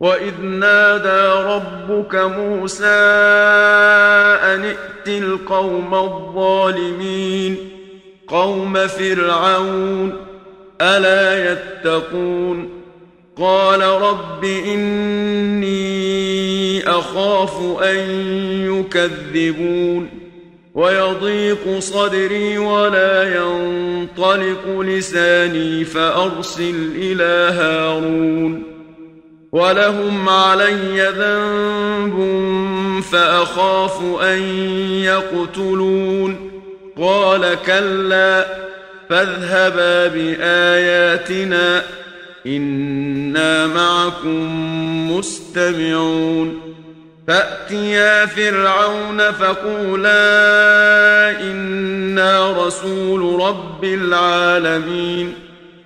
وإذ نادى ربك موسى أن ائت القوم الظالمين قوم فرعون ألا يتقون قال رب إني أخاف أن يكذبون ويضيق صدري ولا ينطلق لساني فأرسل إلى هارون ولهم علي ذنب فأخاف أن يقتلون قال كلا فاذهبا بآياتنا إنا معكم مستمعون فأتيا فرعون فقولا إنا رسول رب العالمين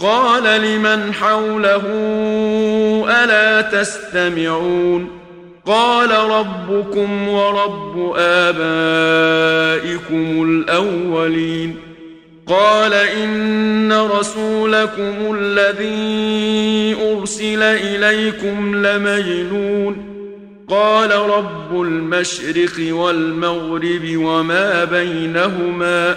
قال لمن حوله ألا تستمعون قال ربكم ورب آبائكم الأولين قال إن رسولكم الذي أرسل إليكم لمجنون قال رب المشرق والمغرب وما بينهما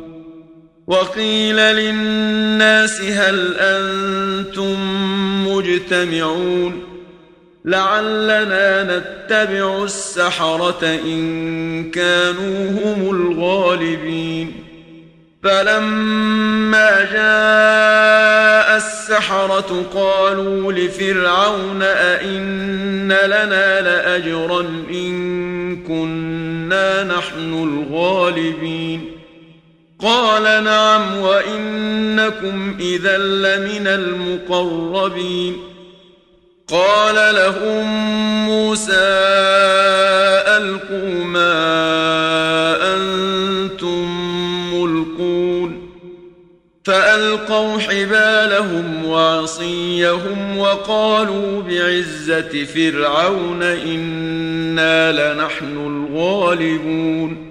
وقيل للناس هل أنتم مجتمعون لعلنا نتبع السحرة إن كانوا هم الغالبين فلما جاء السحرة قالوا لفرعون أئن لنا لأجرا إن كنا نحن الغالبين قال نعم وإنكم إذا لمن المقربين. قال لهم موسى ألقوا ما أنتم ملقون. فألقوا حبالهم وعصيهم وقالوا بعزة فرعون إنا لنحن الغالبون.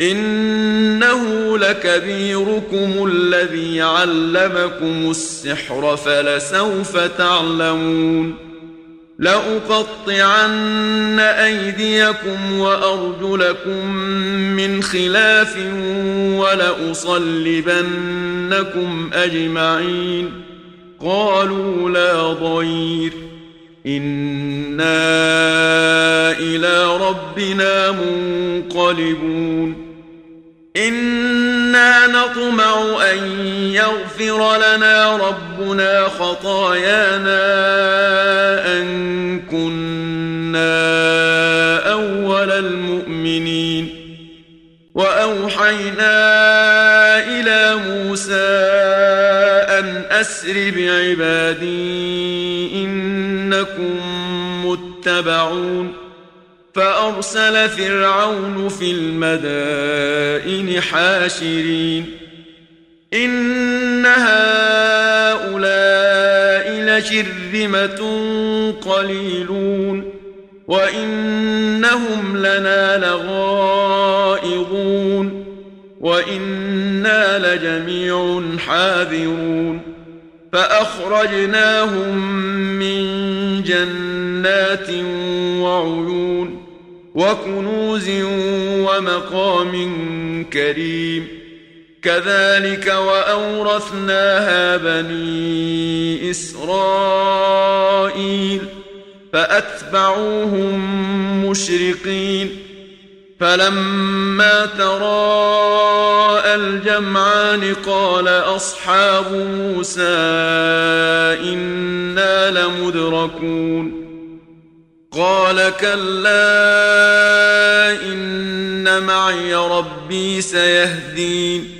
إنه لكبيركم الذي علمكم السحر فلسوف تعلمون لأقطعن أيديكم وأرجلكم من خلاف ولأصلبنكم أجمعين قالوا لا ضير إنا إلى ربنا منقلبون إنا نطمع أن يغفر لنا ربنا خطايانا أن كنا أول المؤمنين وأوحينا إلى موسى أن أسر بعبادي إنكم متبعون فأرسل فرعون في المدائن حاشرين إن هؤلاء لشرذمة قليلون وإنهم لنا لغائظون وإنا لجميع حاذرون فأخرجناهم من جنات وعيون وكنوز ومقام كريم كذلك وأورثناها بني إسرائيل فأتبعوهم مشرقين فلما تراءى الجمعان قال أصحاب موسى إنا لمدركون. قال كلا إن معي ربي سيهدين.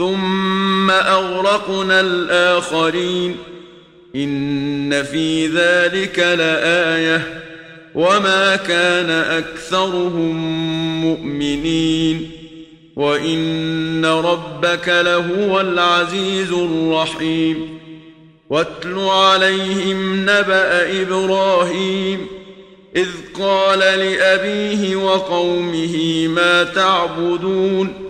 ثم أغرقنا الآخرين. إن في ذلك لآية. وما كان أكثرهم مؤمنين. وإن ربك لهو العزيز الرحيم. واتل عليهم نبأ إبراهيم. إذ قال لأبيه وقومه ما تعبدون؟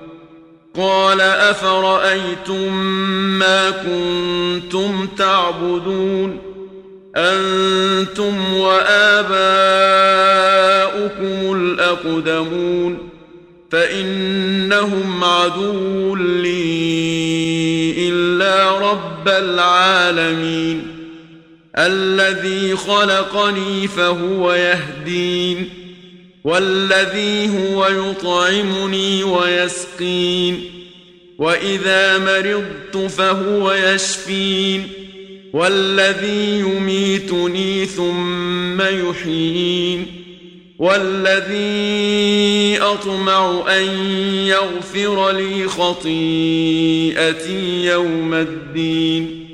قال أفرأيتم ما كنتم تعبدون؟ أنتم وآباؤكم الأقدمون؟ فإنهم عدو لي إلا رب العالمين. الذي خلقني فهو يهدين. والذي هو يطعمني ويسقين وإذا مرضت فهو يشفين والذي يميتني ثم يحيين والذي أطمع أن يغفر لي خطيئتي يوم الدين.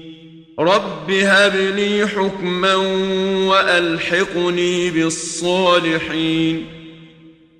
رب هب لي حكما وألحقني بالصالحين.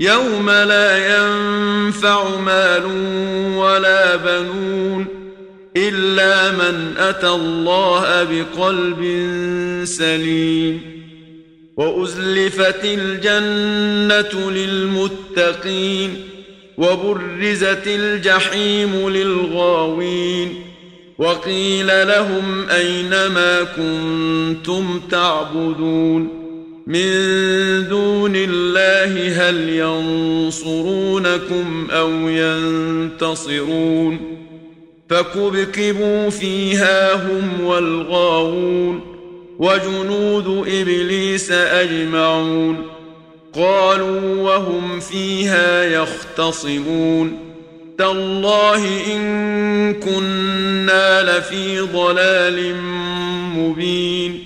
يوم لا ينفع مال ولا بنون الا من اتى الله بقلب سليم وازلفت الجنه للمتقين وبرزت الجحيم للغاوين وقيل لهم اين ما كنتم تعبدون من دون الله هل ينصرونكم أو ينتصرون فكبكبوا فيها هم والغاوون وجنود إبليس أجمعون قالوا وهم فيها يختصمون تالله إن كنا لفي ضلال مبين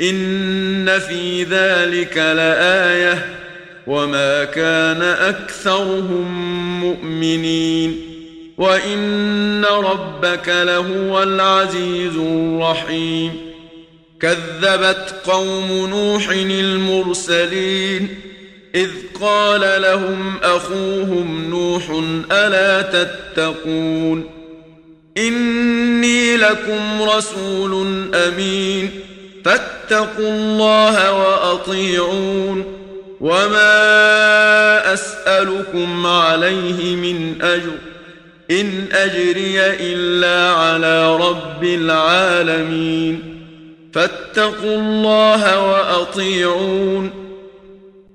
ان في ذلك لايه وما كان اكثرهم مؤمنين وان ربك لهو العزيز الرحيم كذبت قوم نوح المرسلين اذ قال لهم اخوهم نوح الا تتقون اني لكم رسول امين فاتقوا الله وأطيعون وما أسألكم عليه من أجر إن أجري إلا على رب العالمين فاتقوا الله وأطيعون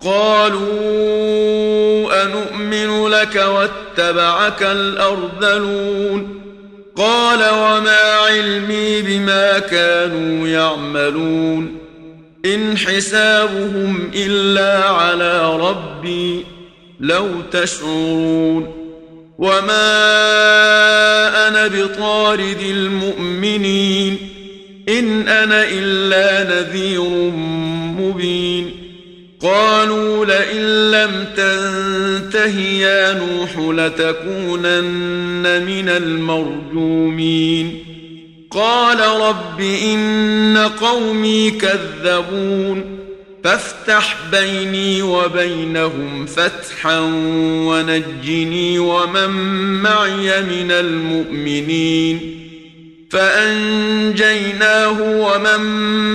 قالوا انومن لك واتبعك الأرذلون قال وما علمي بما كانوا يعملون إن حسابهم إلا على ربي لو تشعرون وما أنا بطارد المؤمنين إن أنا إلا نذير مبين قالوا لئن لم تنته يا نوح لتكونن من المرجومين. قال رب إن قومي كذبون. فافتح بيني وبينهم فتحا ونجني ومن معي من المؤمنين. فأنجيناه ومن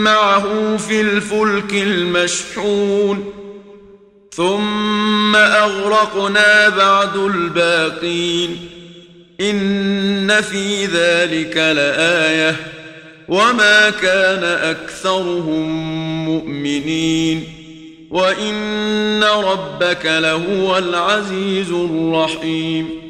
معه في الفلك المشحون. ثم أغرقنا بعد الباقين. إن في ذلك لآية. وما كان أكثرهم مؤمنين. وإن ربك لهو العزيز الرحيم.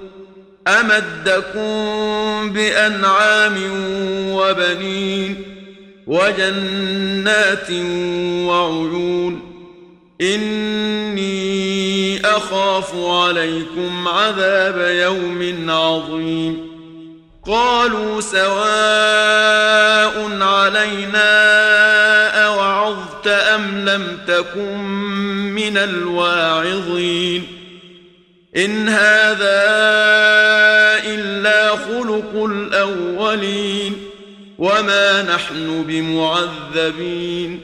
أمدكم بأنعام وبنين وجنات وعيون إني أخاف عليكم عذاب يوم عظيم قالوا سواء علينا أوعظت أم لم تكن من الواعظين إن هذا إلا خلق الأولين وما نحن بمعذبين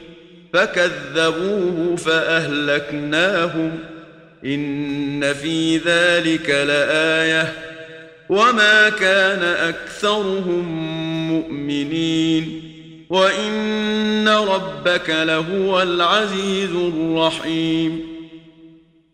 فكذبوه فأهلكناهم إن في ذلك لآية وما كان أكثرهم مؤمنين وإن ربك لهو العزيز الرحيم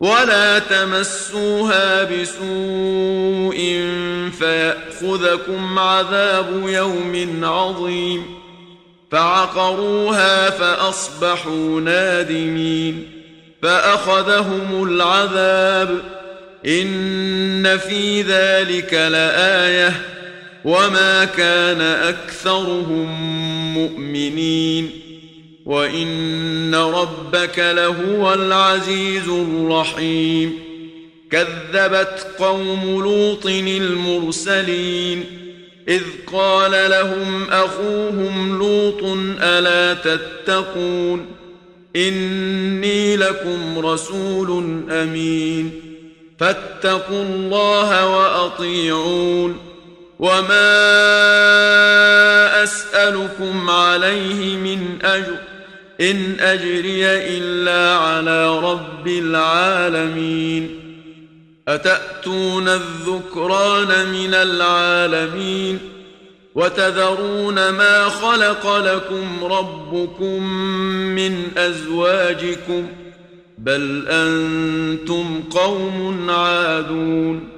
ولا تمسوها بسوء فيأخذكم عذاب يوم عظيم فعقروها فأصبحوا نادمين فأخذهم العذاب إن في ذلك لآيةٌ وما كان اكثرهم مؤمنين وان ربك لهو العزيز الرحيم كذبت قوم لوط المرسلين اذ قال لهم اخوهم لوط الا تتقون اني لكم رسول امين فاتقوا الله واطيعون وما اسالكم عليه من اجر إن أجري إلا على رب العالمين. أتأتون الذكران من العالمين؟ وتذرون ما خلق لكم ربكم من أزواجكم؟ بل أنتم قوم عادون.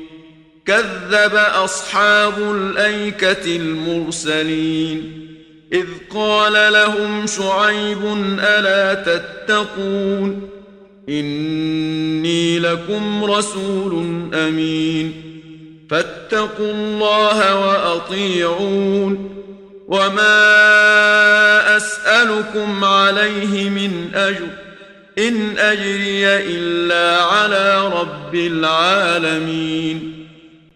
كذب أصحاب الأيكة المرسلين إذ قال لهم شعيب ألا تتقون إني لكم رسول أمين فاتقوا الله وأطيعون وما أسألكم عليه من أجر إن أجري إلا على رب العالمين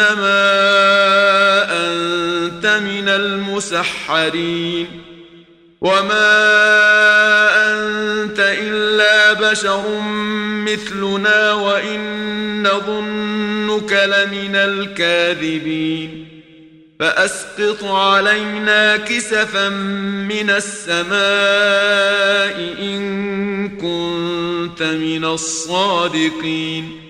إنما أنت من المسحرين. وما أنت إلا بشر مثلنا وإن نظنك لمن الكاذبين. فأسقط علينا كسفا من السماء إن كنت من الصادقين.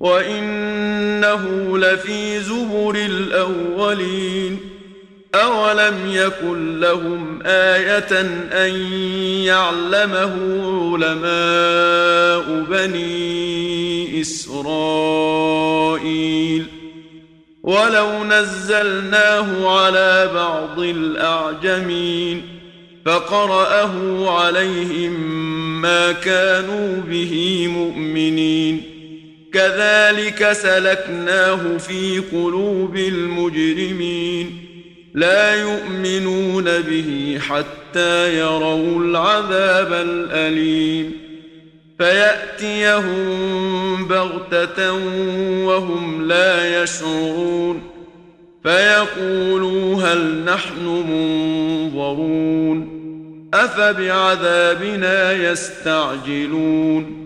وانه لفي زبر الاولين اولم يكن لهم إيه ان يعلمه علماء بني اسرائيل ولو نزلناه على بعض الاعجمين فقراه عليهم ما كانوا به مؤمنين كذلك سلكناه في قلوب المجرمين. لا يؤمنون به حتى يروا العذاب الأليم. فيأتيهم بغتة وهم لا يشعرون. فيقولوا هل نحن منظرون؟ أفبعذابنا يستعجلون؟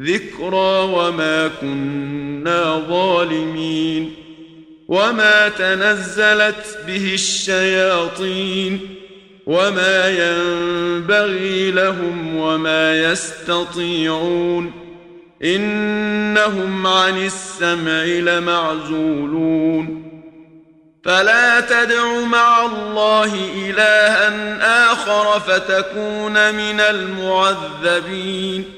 ذكرى وما كنا ظالمين وما تنزلت به الشياطين وما ينبغي لهم وما يستطيعون إنهم عن السمع لمعزولون فلا تدع مع الله إلها آخر فتكون من المعذبين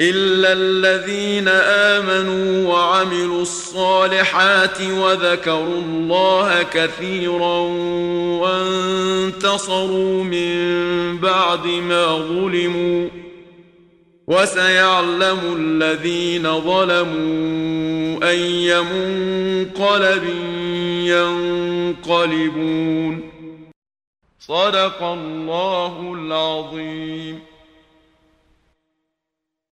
إلا الذين آمنوا وعملوا الصالحات وذكروا الله كثيرا وانتصروا من بعد ما ظلموا وسيعلم الذين ظلموا أي منقلب ينقلبون. صدق الله العظيم.